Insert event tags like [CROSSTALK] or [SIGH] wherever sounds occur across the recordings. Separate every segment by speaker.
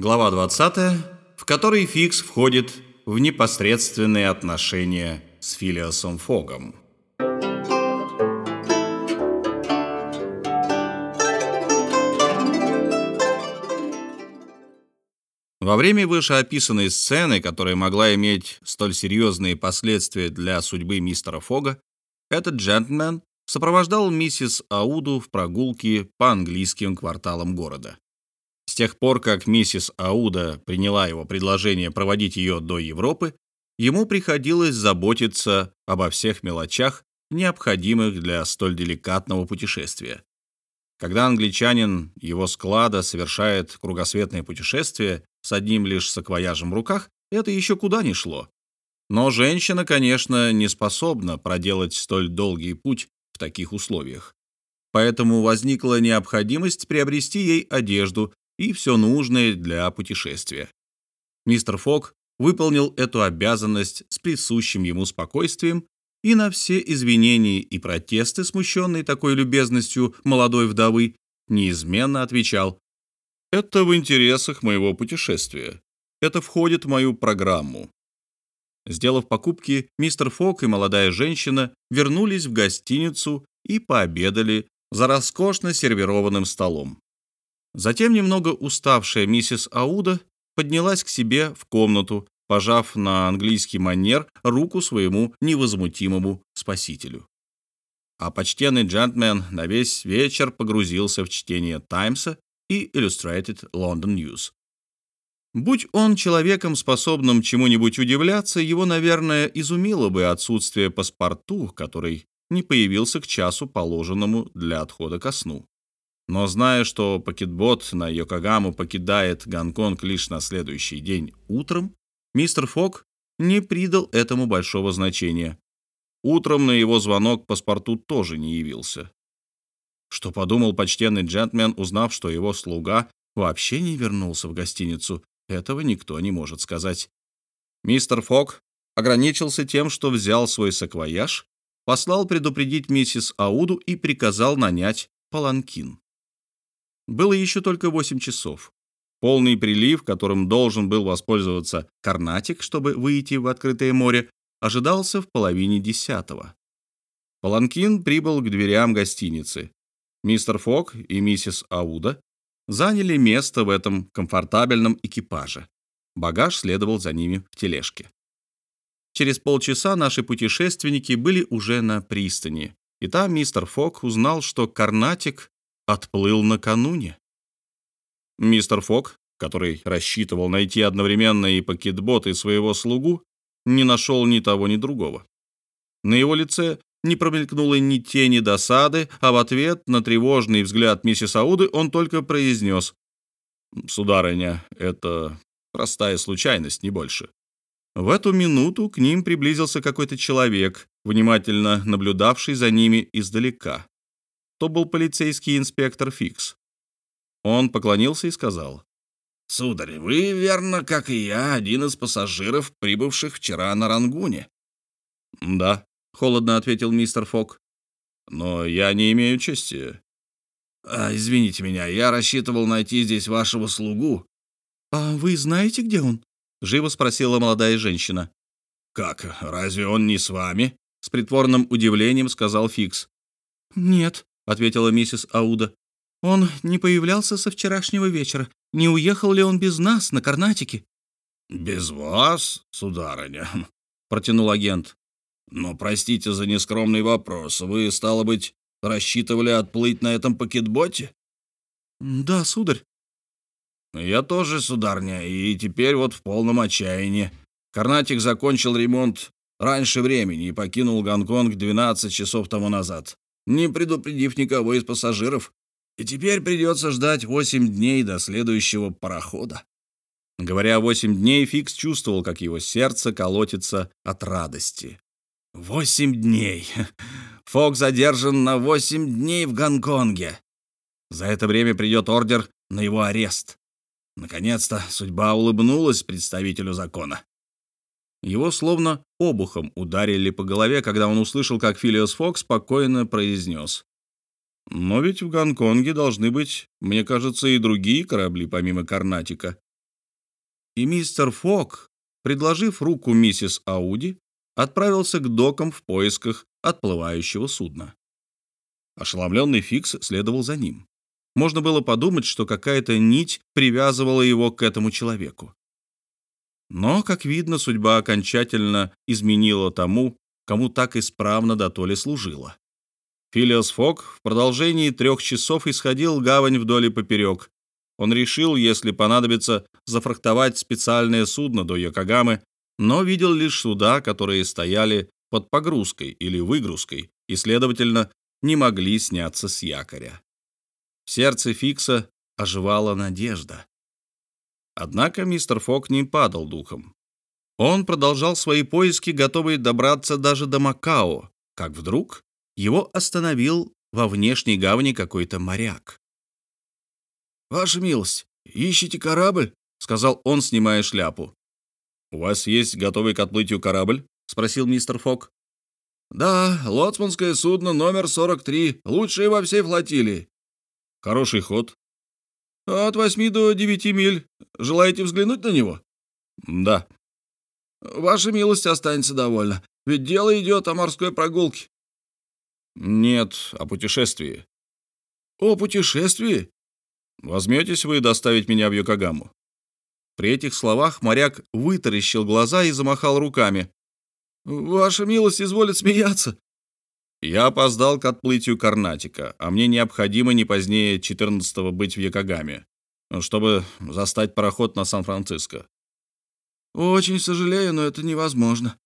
Speaker 1: Глава 20, в которой Фикс входит в непосредственные отношения с Филиасом Фогом. Во время вышеописанной сцены, которая могла иметь столь серьезные последствия для судьбы мистера Фога, этот джентльмен сопровождал миссис Ауду в прогулке по английским кварталам города. Тех пор, как миссис Ауда приняла его предложение проводить ее до Европы, ему приходилось заботиться обо всех мелочах, необходимых для столь деликатного путешествия. Когда англичанин его склада совершает кругосветное путешествие с одним лишь саквояжем в руках, это еще куда ни шло. Но женщина, конечно, не способна проделать столь долгий путь в таких условиях. Поэтому возникла необходимость приобрести ей одежду и все нужное для путешествия. Мистер Фок выполнил эту обязанность с присущим ему спокойствием и на все извинения и протесты, смущенные такой любезностью молодой вдовы, неизменно отвечал «Это в интересах моего путешествия. Это входит в мою программу». Сделав покупки, мистер Фок и молодая женщина вернулись в гостиницу и пообедали за роскошно сервированным столом. Затем немного уставшая миссис Ауда поднялась к себе в комнату, пожав на английский манер руку своему невозмутимому спасителю. А почтенный джентльмен на весь вечер погрузился в чтение «Таймса» и «Illustrated London News». Будь он человеком, способным чему-нибудь удивляться, его, наверное, изумило бы отсутствие паспорту, который не появился к часу, положенному для отхода ко сну. Но зная, что пакетбот на Йокогаму покидает Гонконг лишь на следующий день утром, мистер Фок не придал этому большого значения. Утром на его звонок паспорту тоже не явился. Что подумал почтенный джентльмен, узнав, что его слуга вообще не вернулся в гостиницу, этого никто не может сказать. Мистер Фок ограничился тем, что взял свой саквояж, послал предупредить миссис Ауду и приказал нанять паланкин. Было еще только 8 часов. Полный прилив, которым должен был воспользоваться Карнатик, чтобы выйти в открытое море, ожидался в половине десятого. Паланкин прибыл к дверям гостиницы. Мистер Фок и миссис Ауда заняли место в этом комфортабельном экипаже. Багаж следовал за ними в тележке. Через полчаса наши путешественники были уже на пристани, и там мистер Фок узнал, что Карнатик отплыл накануне. Мистер Фок, который рассчитывал найти одновременно и пакетбот, и своего слугу, не нашел ни того, ни другого. На его лице не промелькнуло ни тени досады, а в ответ на тревожный взгляд миссис Ауды он только произнес «Сударыня, это простая случайность, не больше». В эту минуту к ним приблизился какой-то человек, внимательно наблюдавший за ними издалека. То был полицейский инспектор Фикс. Он поклонился и сказал «Сударь, вы, верно, как и я, один из пассажиров, прибывших вчера на Рангуне». «Да», — холодно ответил мистер Фок. «Но я не имею чести». А, «Извините меня, я рассчитывал найти здесь вашего слугу». «А вы знаете, где он?» — живо спросила молодая женщина. «Как, разве он не с вами?» — с притворным удивлением сказал Фикс. «Нет», — ответила миссис Ауда. «Он не появлялся со вчерашнего вечера. Не уехал ли он без нас на Карнатике?» «Без вас, сударыня», [LAUGHS] — протянул агент. Но простите за нескромный вопрос. Вы, стало быть, рассчитывали отплыть на этом пакетботе? Да, сударь. Я тоже, сударня, и теперь вот в полном отчаянии. Карнатик закончил ремонт раньше времени и покинул Гонконг 12 часов тому назад, не предупредив никого из пассажиров. И теперь придется ждать 8 дней до следующего парохода. Говоря восемь дней, Фикс чувствовал, как его сердце колотится от радости. Восемь дней. [LAUGHS] Фок задержан на восемь дней в Гонконге. За это время придет ордер на его арест. Наконец-то судьба улыбнулась представителю закона. Его словно обухом ударили по голове, когда он услышал, как Филиос Фок спокойно произнес. «Но ведь в Гонконге должны быть, мне кажется, и другие корабли, помимо Карнатика. и мистер Фок, предложив руку миссис Ауди, отправился к докам в поисках отплывающего судна. Ошеломленный Фикс следовал за ним. Можно было подумать, что какая-то нить привязывала его к этому человеку. Но, как видно, судьба окончательно изменила тому, кому так исправно до то служила. Филиос Фок в продолжении трех часов исходил гавань вдоль и поперек. Он решил, если понадобится, зафрахтовать специальное судно до Йокогамы, но видел лишь суда, которые стояли под погрузкой или выгрузкой и, следовательно, не могли сняться с якоря. В сердце Фикса оживала надежда. Однако мистер Фок не падал духом. Он продолжал свои поиски, готовый добраться даже до Макао, как вдруг его остановил во внешней гавани какой-то моряк.
Speaker 2: «Ваша милость, ищите корабль?» — сказал он, снимая шляпу.
Speaker 1: «У вас есть готовый к отплытию корабль?» — спросил мистер Фок.
Speaker 2: «Да, лоцманское судно номер 43, лучшее во всей флотилии».
Speaker 1: «Хороший ход».
Speaker 2: «От восьми до девяти миль. Желаете взглянуть на него?»
Speaker 1: «Да».
Speaker 2: «Ваша милость останется довольна, ведь дело идет о морской прогулке».
Speaker 1: «Нет, о путешествии».
Speaker 2: «О путешествии?»
Speaker 1: «Возьметесь вы доставить меня в Йокогаму?» При этих словах моряк вытаращил глаза и замахал руками.
Speaker 2: «Ваша милость изволит смеяться».
Speaker 1: Я опоздал к отплытию Карнатика, а мне необходимо не позднее 14-го быть в Якогаме, чтобы застать пароход на Сан-Франциско.
Speaker 2: «Очень сожалею, но это невозможно».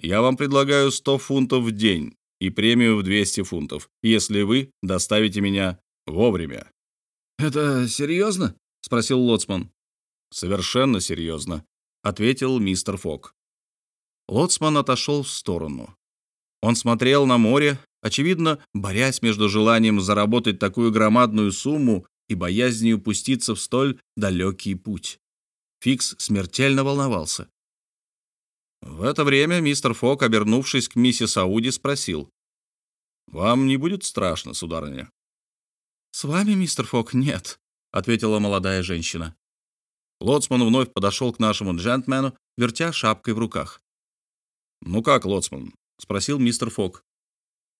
Speaker 1: «Я вам предлагаю 100 фунтов в день и премию в 200 фунтов, если вы доставите меня вовремя».
Speaker 2: «Это серьезно?» — спросил Лоцман.
Speaker 1: «Совершенно серьезно», — ответил мистер Фок. Лоцман отошел в сторону. Он смотрел на море, очевидно, борясь между желанием заработать такую громадную сумму и боязнью пуститься в столь далекий путь. Фикс смертельно волновался. В это время мистер Фок, обернувшись к миссис Ауди, спросил. «Вам не будет страшно, сударыня?»
Speaker 2: «С вами, мистер Фок, нет», — ответила молодая женщина.
Speaker 1: Лоцман вновь подошел к нашему джентльмену, вертя шапкой в руках. «Ну как, Лоцман?» — спросил мистер Фок.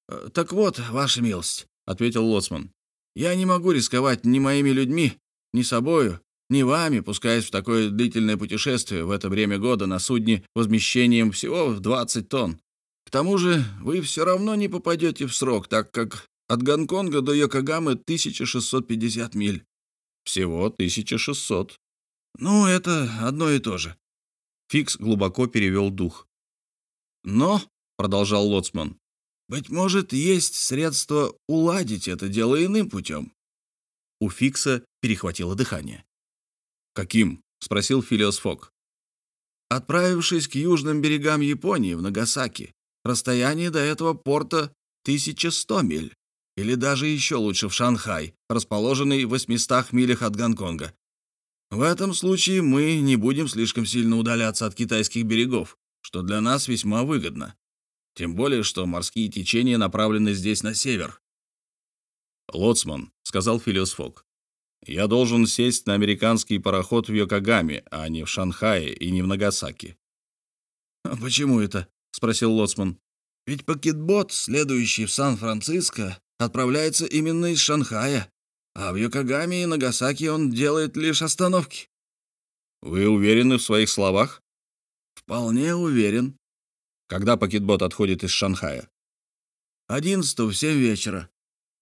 Speaker 2: «Э, «Так вот, ваша милость», — ответил Лоцман. «Я не могу рисковать ни моими людьми, ни собою, ни вами, пускаясь в такое длительное путешествие в это время года на судне возмещением всего в 20 тонн. К тому же вы все равно не попадете в срок, так как от Гонконга до Йокогамы 1650 миль».
Speaker 1: «Всего 1600».
Speaker 2: «Ну, это одно и то же».
Speaker 1: Фикс глубоко перевел дух.
Speaker 2: «Но», — продолжал Лоцман, — «быть может, есть средства уладить это дело иным путем».
Speaker 1: У Фикса перехватило дыхание.
Speaker 2: «Каким?» — спросил Филиос Фок. «Отправившись к южным берегам Японии, в Нагасаки, расстояние до этого порта 1100 миль, или даже еще лучше в Шанхай, расположенный в 800 милях от Гонконга. В этом случае мы не будем слишком сильно удаляться от китайских берегов, что для нас весьма выгодно. Тем более, что морские течения направлены здесь на север.
Speaker 1: «Лоцман», — сказал Филиос Фок, я должен сесть на американский пароход в Йокогаме, а не в Шанхае и не в Нагасаки.
Speaker 2: «А «Почему это?» — спросил Лоцман. «Ведь пакетбот, следующий в Сан-Франциско, отправляется именно из Шанхая, а в Йокогаме и Нагасаки он делает лишь остановки».
Speaker 1: «Вы уверены в своих словах?»
Speaker 2: «Вполне уверен».
Speaker 1: «Когда пакетбот отходит из Шанхая?»
Speaker 2: «Одиннадцатого в семь вечера.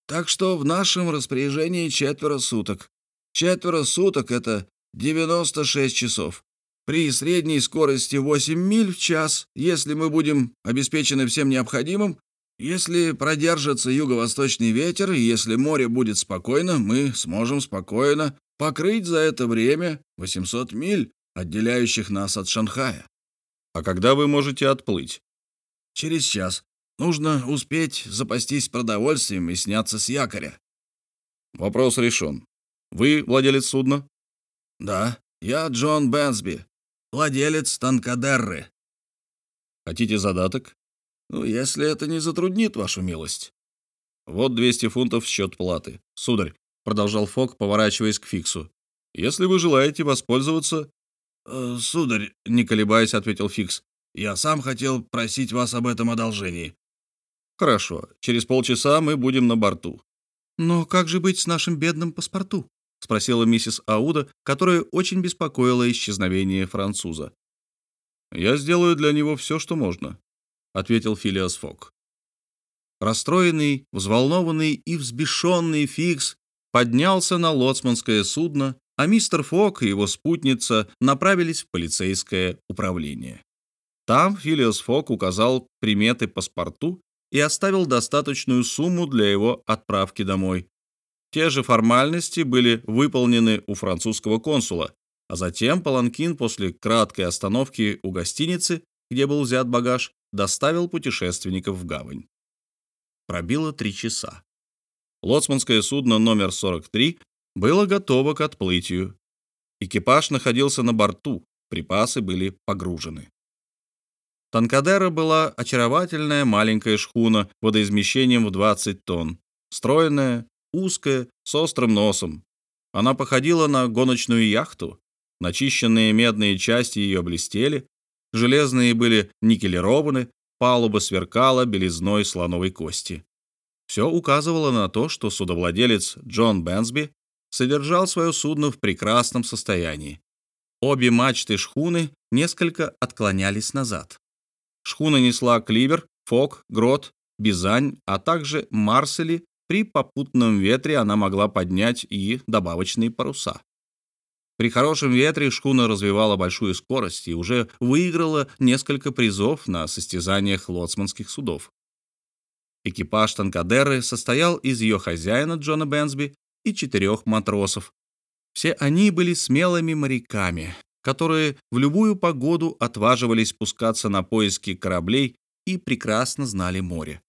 Speaker 2: Так что в нашем распоряжении четверо суток. Четверо суток — это 96 часов. При средней скорости 8 миль в час, если мы будем обеспечены всем необходимым, если продержится юго-восточный ветер и если море будет спокойно, мы сможем спокойно покрыть за это время 800 миль, отделяющих нас от Шанхая.
Speaker 1: А когда вы можете отплыть?
Speaker 2: Через час. Нужно успеть запастись продовольствием и сняться с якоря.
Speaker 1: Вопрос решен. Вы владелец судна?
Speaker 2: Да, я Джон Бенсби, владелец Танкадерры.
Speaker 1: Хотите задаток?
Speaker 2: Ну, если это не затруднит вашу милость.
Speaker 1: Вот 200 фунтов в счет платы. Сударь, продолжал Фок, поворачиваясь к Фиксу. Если вы желаете воспользоваться...
Speaker 2: «Э, «Сударь», — не колебаясь, ответил Фикс, — «я сам хотел просить вас об этом одолжении».
Speaker 1: «Хорошо, через полчаса мы будем на борту».
Speaker 2: «Но как же быть с нашим бедным паспорту?» — спросила миссис Ауда, которая очень беспокоила исчезновение француза.
Speaker 1: «Я сделаю для него все, что можно», — ответил Филиас Фок. Расстроенный, взволнованный и взбешенный Фикс поднялся на лоцманское судно, а мистер Фок и его спутница направились в полицейское управление. Там Филиас Фок указал приметы паспорту и оставил достаточную сумму для его отправки домой. Те же формальности были выполнены у французского консула, а затем Паланкин после краткой остановки у гостиницы, где был взят багаж, доставил путешественников в гавань. Пробило три часа. Лоцманское судно номер 43 было готово к отплытию. Экипаж находился на борту, припасы были погружены. Танкадера была очаровательная маленькая шхуна водоизмещением в 20 тонн, стройная, узкая, с острым носом. Она походила на гоночную яхту. Начищенные медные части ее блестели, железные были никелированы, палуба сверкала белизной слоновой кости. Все указывало на то, что судовладелец Джон Бенсби содержал свое судно в прекрасном состоянии. Обе мачты шхуны несколько отклонялись назад. Шхуна несла кливер, фок, грот, бизань, а также марсели. При попутном ветре она могла поднять и добавочные паруса. При хорошем ветре шхуна развивала большую скорость и уже выиграла несколько призов на состязаниях лоцманских судов. Экипаж Танкадеры состоял из ее хозяина Джона Бенсби и четырех матросов. Все они были смелыми моряками, которые в любую погоду отваживались спускаться на поиски кораблей и прекрасно знали море.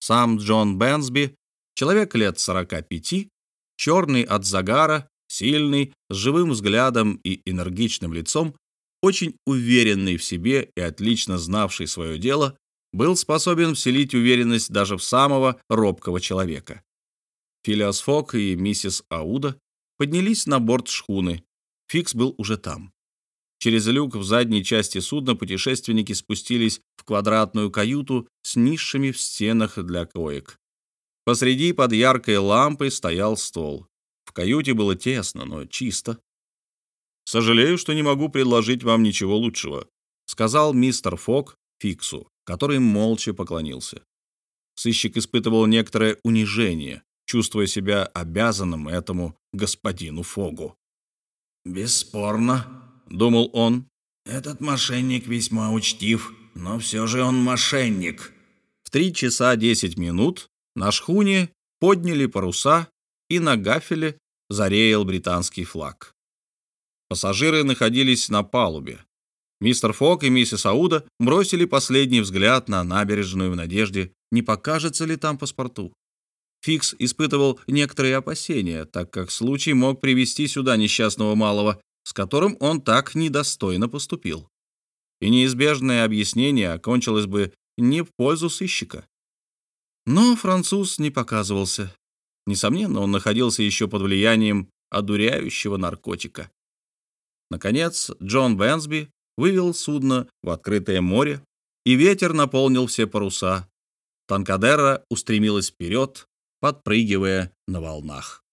Speaker 1: Сам Джон Бенсби, человек лет 45, черный от загара, сильный, с живым взглядом и энергичным лицом, очень уверенный в себе и отлично знавший свое дело, был способен вселить уверенность даже в самого робкого человека. Филиас Фок и миссис Ауда поднялись на борт шхуны, Фикс был уже там. Через люк в задней части судна путешественники спустились в квадратную каюту с нишами в стенах для коек. Посреди под яркой лампой стоял стол. В каюте было тесно, но чисто. «Сожалею, что не могу предложить вам ничего лучшего», сказал мистер Фок Фиксу, который молча поклонился. Сыщик испытывал некоторое унижение, чувствуя себя обязанным этому господину Фогу.
Speaker 2: «Бесспорно», — думал он, — «этот мошенник весьма учтив, но все же он мошенник».
Speaker 1: В три часа десять минут на шхуне подняли паруса, и на гафеле зареял британский флаг. Пассажиры находились на палубе. Мистер Фок и миссис Ауда бросили последний взгляд на набережную в надежде, не покажется ли там паспорту. Фикс испытывал некоторые опасения, так как случай мог привести сюда несчастного малого, с которым он так недостойно поступил. И неизбежное объяснение окончилось бы не в пользу сыщика. Но француз не показывался. Несомненно, он находился еще под влиянием одуряющего наркотика. Наконец, Джон Бенсби вывел судно в открытое море, и ветер наполнил все паруса. Танкадера устремилась вперед, подпрыгивая на волнах.